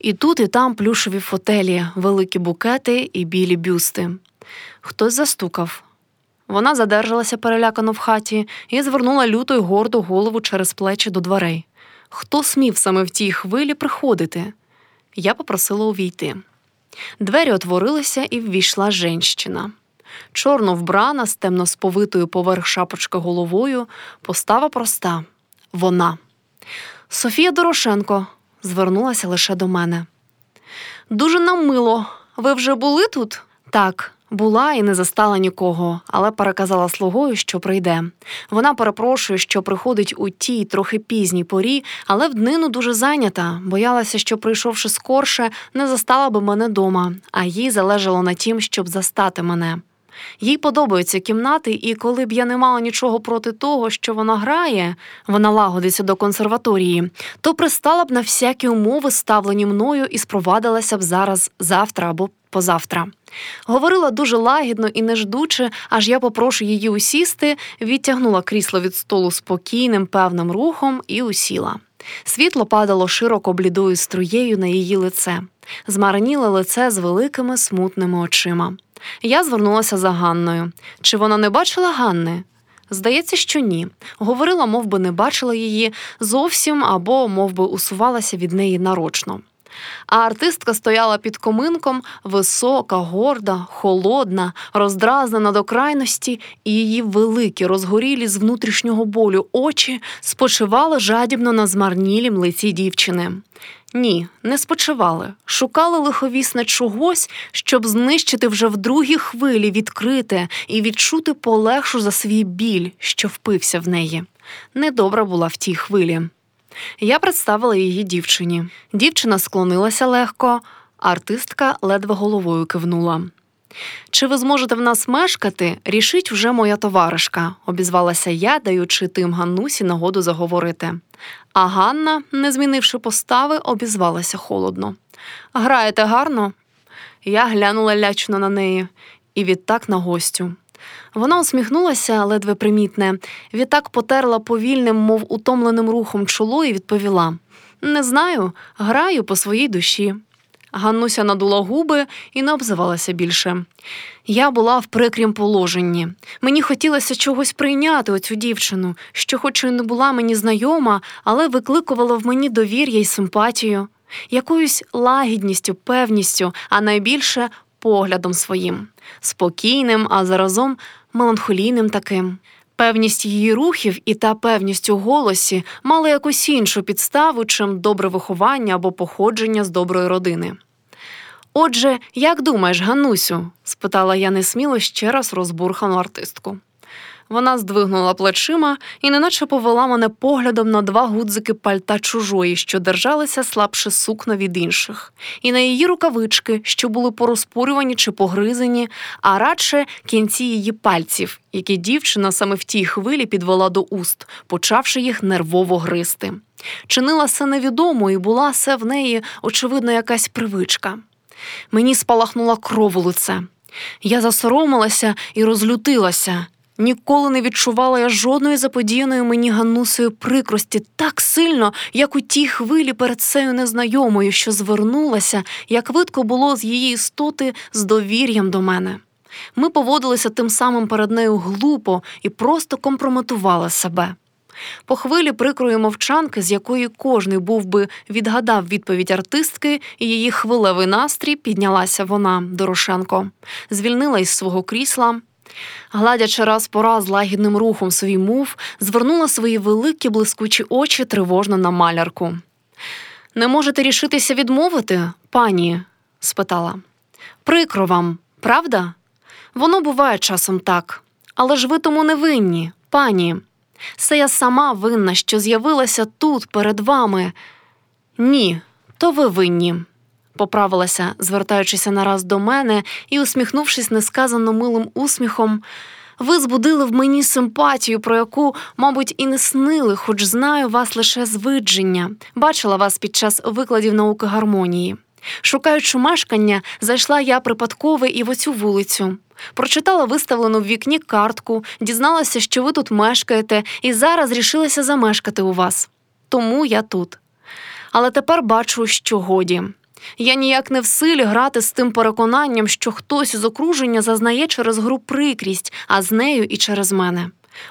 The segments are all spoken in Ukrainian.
І тут, і там плюшеві фотелі, великі букети і білі бюсти. Хтось застукав. Вона задержалася перелякано в хаті і звернула люто й гордо голову через плечі до дверей. Хто смів саме в тій хвилі приходити? Я попросила увійти. Двері отворилися і ввійшла женщина. Чорно вбрана з темно сповитою поверх шапочки головою, постава проста вона. Софія Дорошенко звернулася лише до мене. Дуже нам мило. Ви вже були тут? Так, була і не застала нікого, але переказала слугою, що прийде. Вона перепрошує, що приходить у тій трохи пізній порі, але в днину дуже зайнята. Боялася, що, прийшовши скорше, не застала би мене дома, а їй залежало на тім, щоб застати мене. Їй подобаються кімнати, і коли б я не мала нічого проти того, що вона грає, вона лагодиться до консерваторії, то пристала б на всякі умови, ставлені мною, і спровадилася б зараз завтра або позавтра. Говорила дуже лагідно і не ждучи, аж я попрошу її усісти, відтягнула крісло від столу спокійним, певним рухом і усіла. Світло падало широко блідою струєю на її лице, змарніле лице з великими смутними очима. Я звернулася за Ганною. Чи вона не бачила Ганни? Здається, що ні. Говорила, мов би не бачила її зовсім або мов би, усувалася від неї нарочно. А артистка стояла під коминком, висока, горда, холодна, роздразнена до крайності, і її великі, розгорілі з внутрішнього болю очі спочивали жадібно на змарнілім лиці дівчини. Ні, не спочивали, шукали лиховісне чогось, щоб знищити вже в другій хвилі відкрите і відчути полегшу за свій біль, що впився в неї. Недобра була в тій хвилі. Я представила її дівчині. Дівчина склонилася легко, артистка ледве головою кивнула. Чи ви зможете в нас мешкати, рішить вже моя товаришка, обізвалася я, даючи тим Ганнусі нагоду заговорити. А Ганна, не змінивши постави, обізвалася холодно. Граєте гарно? Я глянула лячно на неї і відтак на гостю. Вона усміхнулася, ледве примітне, відтак потерла повільним, мов утомленим рухом чоло і відповіла: Не знаю, граю по своїй душі. Ганнуся надула губи і не обзивалася більше. Я була в прикрім положенні. Мені хотілося чогось прийняти оцю дівчину, що, хоч і не була мені знайома, але викликувала в мені довір'я й симпатію, якоюсь лагідністю, певністю, а найбільше поглядом своїм, спокійним, а заразом меланхолійним таким. Певність її рухів і та певність у голосі мали якусь іншу підставу, чим добре виховання або походження з доброї родини. Отже, як думаєш, Ганусю? спитала я несміло ще раз розбурхану артистку. Вона здвигнула плечима і неначе повела мене поглядом на два гудзики пальта чужої, що держалися слабше сукна від інших, і на її рукавички, що були порозпурювані чи погризені, а радше кінці її пальців, які дівчина саме в тій хвилі підвела до уст, почавши їх нервово гризти. Чинила це невідомо, і була це в неї, очевидно, якась привичка. Мені спалахнула кров у лице. Я засоромилася і розлютилася. Ніколи не відчувала я жодної заподіяної мені Ганусою прикрості так сильно, як у тій хвилі перед цею незнайомою, що звернулася, як видко було з її істоти з довір'ям до мене. Ми поводилися тим самим перед нею глупо і просто компрометували себе. По хвилі прикрої мовчанки, з якої кожний був би відгадав відповідь артистки, і її хвилевий настрій піднялася вона, Дорошенко, звільнила із свого крісла. Гладячи раз по раз лагідним рухом свій мув, звернула свої великі блискучі очі тривожно на малярку. Не можете рішитися відмовити, пані? спитала. Прикро вам, правда? Воно буває часом так, але ж ви тому не винні, пані. Це я сама винна, що з'явилася тут перед вами. Ні, то ви винні поправилася, звертаючися нараз до мене і усміхнувшись несказано милим усміхом. Ви збудили в мені симпатію, про яку, мабуть, і не снили, хоч знаю вас лише з видження. Бачила вас під час викладів науки гармонії. Шукаючи мешкання, зайшла я припадково і в оцю вулицю. Прочитала виставлену в вікні картку, дізналася, що ви тут мешкаєте, і зараз рішилася замешкати у вас. Тому я тут. Але тепер бачу, що годі. Я ніяк не в силі грати з тим переконанням, що хтось із окруження зазнає через гру прикрість, а з нею і через мене.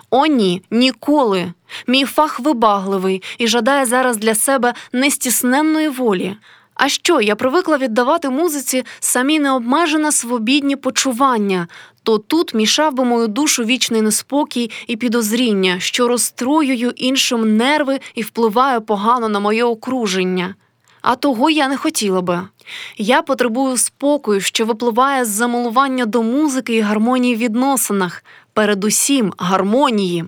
О, ні, ніколи. Мій фах вибагливий і жадає зараз для себе нестісненної волі. А що, я привикла віддавати музиці самі необмежено свобідні почування, то тут мішав би мою душу вічний неспокій і підозріння, що розстроюю іншим нерви і впливаю погано на моє окруження. А того я не хотіла би. Я потребую спокою, що випливає з замилування до музики і гармонії в відносинах, передусім гармонії.